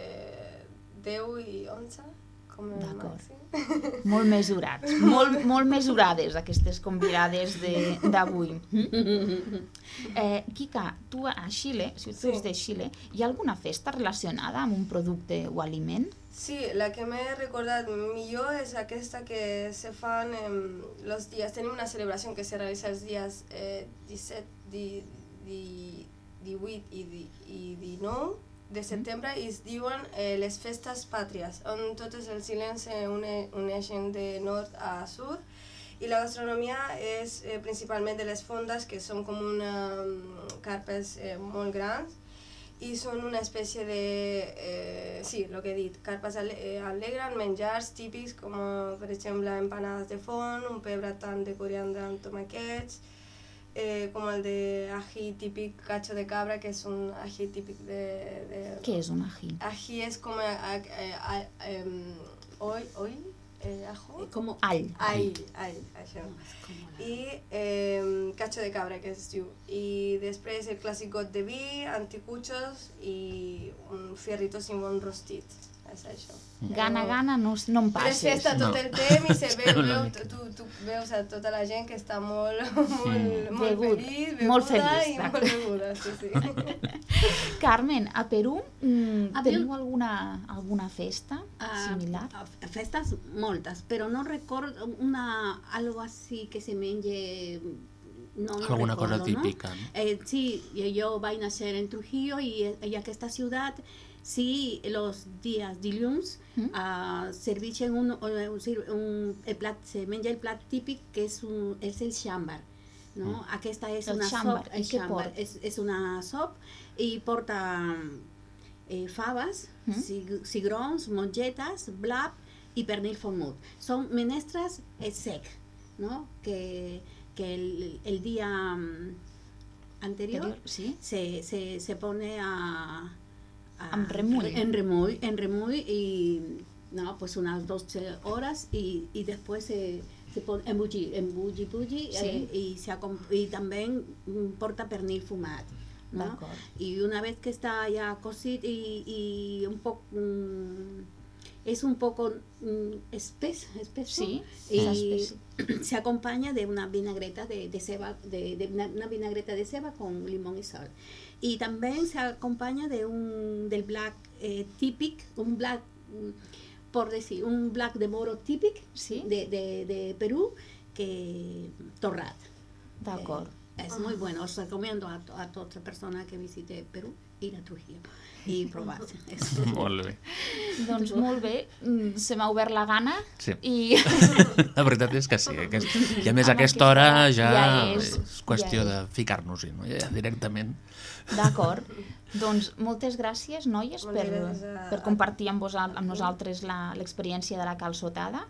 10 i 11, com D'acord. màxim. Molt mesurats, molt, molt mesurades aquestes convidades de- d'avui. Eh, Quica, tu a Xile, si tu ets de Xile, hi ha alguna festa relacionada amb un producte o aliment? Sí, la que m'he recordat millor és aquesta que se fan en los dies, tenim una celebració que se realitza els dies eh, 17, di, di, 18 i, di, i 19 de setembre i es diuen eh, les festes pàtries, on totes els xilens se une, uneixen de nord a sud i la gastronomia és eh, principalment de les fondes, que són com una mm, carpes eh, molt grans, i són una espècie de... Eh, sí, el que he dit, carpes ale eh, alegren, menjars típics com per exemple empanades de font, un pebre tant de coriandre amb tomaquets, eh, com el de ají típic cacho de cabra, que és un ají típic de... de... Què és un ají? Ají és com... Eh, eh, eh, eh, oi, oi? Eh, ajo? Com all. All, all, això. I eh, cacho de cabra, que es diu. I després el clàssic got de vi, anticuchos i un fierrito sin bon rostit. És això. Gana, gana, no, no em Però és passes. festa tot No. el temps i se veu, veu tu, tu veus a tota la gent que està molt, molt, molt Begut. feliç, beguda Molt feliç, i molt d'acord. beguda, sí, sí. Carmen, a Perú mm, A teniu Perú- alguna, alguna festa Ah, similar? ah, festes moltes, però no recordo una, algo así que se menge... No, no Alguna recordo, cosa típica, ¿no? no? Eh, sí, yo vaig a nacer en Trujillo y, y aquesta ciutat sí, los días dilluns Mm. ah, serveixen un, un, sir- un, el plat, se menja el plat típic que és, un, és el xàmbar. No? Aquesta és El una xàmbar, sop, el xàmbar és, és una sop i porta eh, faves, Mm. cig cigrons, mongetes, blat i pernil formut. Són menestres eh, sec, no? que, que el, el dia mm, anterior, Anterior, sí. se, se, se pone a, a- Amb remull. En remull, en remull y no, pues unas 12 horas y, y después se, se pone en bullir, en bulli, bulli Sí. eh, y, se y también mm, porta pernil fumat. ¿no? Y una vez que está ya cocido y, y un poco... mm, es un poco mm, espeso, espeso Sí, y se acompaña de una vinagreta de, de ceba, de, de una, una vinagreta de ceba con limón y sal. Y también se acompaña de un del black eh, típic, un black, mm, por decir, un black de moro típic de, de, de Perú, que torrat. D'acord. Eh, es muy bueno, os recomiendo a, a toda persona que visite Perú ir a Trujillo y probar. eso. Molt bé. Doncs molt bé, mm, se m'ha obert la gana Sí. i La veritat és que sí. eh, Que és, I a més, a aquesta hora ja, ja és- és, qüestió ja de ficar-nos-hi, no? ja, directament. D'acord. Doncs moltes gràcies, noies, Moltes per, gràcies a- per compartir amb, vos, amb nosaltres la- l'experiència de la calçotada.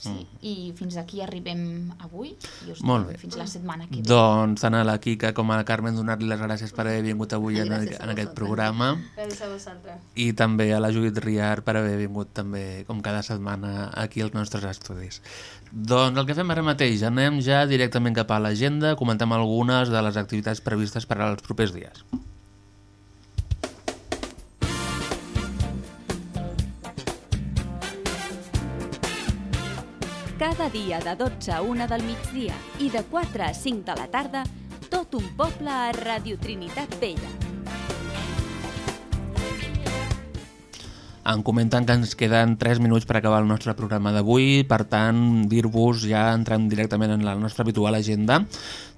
Sí, Mm. I fins aquí arribem avui. I us Molt bé. Fins la setmana que ve. Doncs tant a la Quica com a la Carmen donar-li les gràcies per haver vingut avui en, en aquest programa Gràcies a vosaltres. i també a la Judit Riar per haver vingut també com cada setmana aquí als nostres estudis. Doncs el que fem ara mateix, anem ja directament cap a l'agenda, comentem algunes de les activitats previstes per als propers dies. Cada dia de 12 a 1 del migdia i de 4 a 5 de la tarda Tot un poble a Radio Trinitat Vella. Em comenten que ens queden 3 minuts per acabar el nostre programa d'avui, per tant, dir-vos, ja entrem directament en la nostra habitual agenda,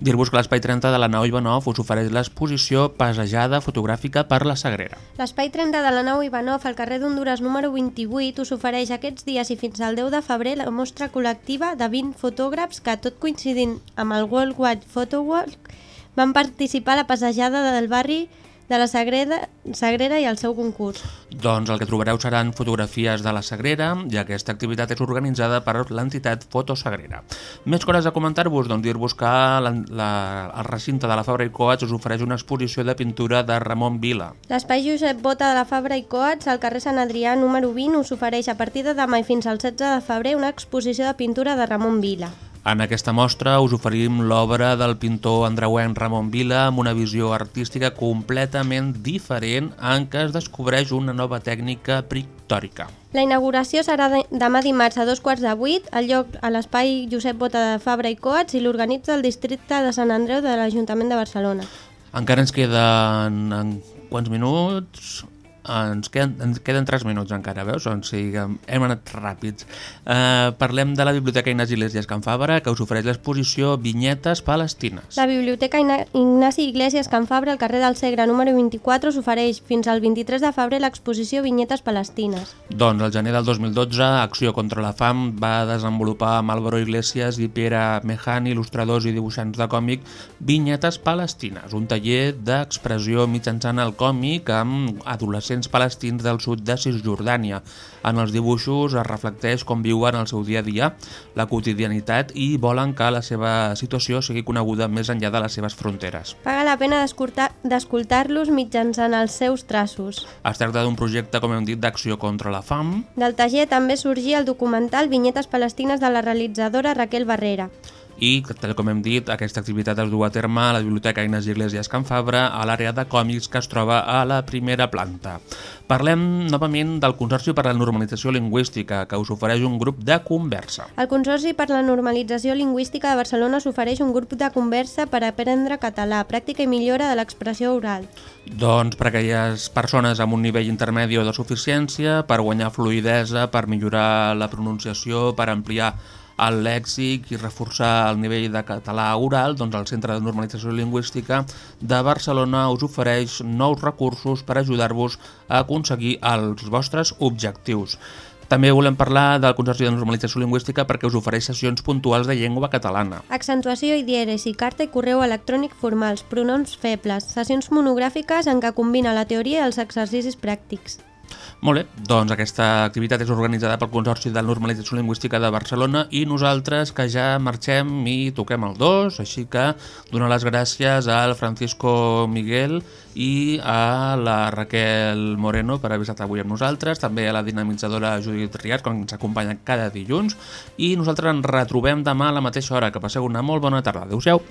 dir-vos que l'Espai 30 de la nau Ivanov us ofereix l'exposició Passejada fotogràfica per la Sagrera. L'espai 30 de la nau Ivanov al carrer d'Honduras número 28 us ofereix aquests dies i fins al 10 de febrer la mostra col·lectiva de 20 fotògrafs que, tot coincidint amb el World Wide Photo Walk, van participar a la passejada del barri de la Sagrera, Sagrera i el seu concurs. Doncs el que trobareu seran fotografies de la Sagrera i aquesta activitat és organitzada per l'entitat Fotosagrera. Més coses a comentar-vos, doncs dir-vos que la, la, el recinte de la Fabra i Coats us ofereix una exposició de pintura de Ramon Vila. L'espai Josep Bota de la Fabra i Coats al carrer Sant Adrià número 20 us ofereix a partir de demà i fins al 16 de febrer una exposició de pintura de Ramon Vila. En aquesta mostra us oferim l'obra del pintor andreuenc Ramon Vila amb una visió artística completament diferent en què es descobreix una nova tècnica pictòrica. La inauguració serà de, demà dimarts a dos quarts de vuit, al lloc a l'espai Josep Bota de Fabra i Coats i l'organitza el districte de Sant Andreu de l'Ajuntament de Barcelona. Encara ens queden en quants minuts? Ens queden, ens queden 3 minuts encara, veus? O sigui, hem anat ràpids. Uh, parlem de la Biblioteca Ignasi Iglesias Can Fabra, que us ofereix l'exposició Vinyetes Palestines. La Biblioteca Ignasi Iglesias Can Fabra al carrer del Segre número 24 s'ofereix fins al 23 de febrer l'exposició Vinyetes Palestines. Doncs el gener del 2012, Acció contra la Fam va desenvolupar amb Álvaro Iglesias i Pere Mejan, il·lustradors i dibuixants de còmic, Vinyetes Palestines, un taller d'expressió mitjançant el còmic amb adolescents palestins del sud de Cisjordània. En els dibuixos es reflecteix com viuen el seu dia a dia, la quotidianitat i volen que la seva situació sigui coneguda més enllà de les seves fronteres. Paga la pena d'escoltar-los mitjançant els seus traços. Es tracta d'un projecte, com hem dit, d'acció contra la fam. Del taller també sorgia el documental Vinyetes Palestines de la realitzadora Raquel Barrera i, tal com hem dit, aquesta activitat es du a terme a la Biblioteca Ignasi Iglesias Can Fabra, a l'àrea de còmics que es troba a la primera planta. Parlem novament del Consorci per la Normalització Lingüística, que us ofereix un grup de conversa. El Consorci per la Normalització Lingüística de Barcelona s'ofereix un grup de conversa per aprendre català, pràctica i millora de l'expressió oral. Doncs per aquelles persones amb un nivell intermedi o de suficiència, per guanyar fluidesa, per millorar la pronunciació, per ampliar el lèxic i reforçar el nivell de català oral, doncs el Centre de Normalització Lingüística de Barcelona us ofereix nous recursos per ajudar-vos a aconseguir els vostres objectius. També volem parlar del Consorci de Normalització Lingüística perquè us ofereix sessions puntuals de llengua catalana. Accentuació i dièresi, carta i correu electrònic formals, pronoms febles, sessions monogràfiques en què combina la teoria i els exercicis pràctics. Molt bé, doncs aquesta activitat és organitzada pel Consorci de Normalització Lingüística de Barcelona i nosaltres que ja marxem i toquem el 2, així que donar les gràcies al Francisco Miguel i a la Raquel Moreno per haver estat avui amb nosaltres, també a la dinamitzadora Judit Riat, que ens acompanya cada dilluns, i nosaltres ens retrobem demà a la mateixa hora. Que passeu una molt bona tarda. Adéu-siau.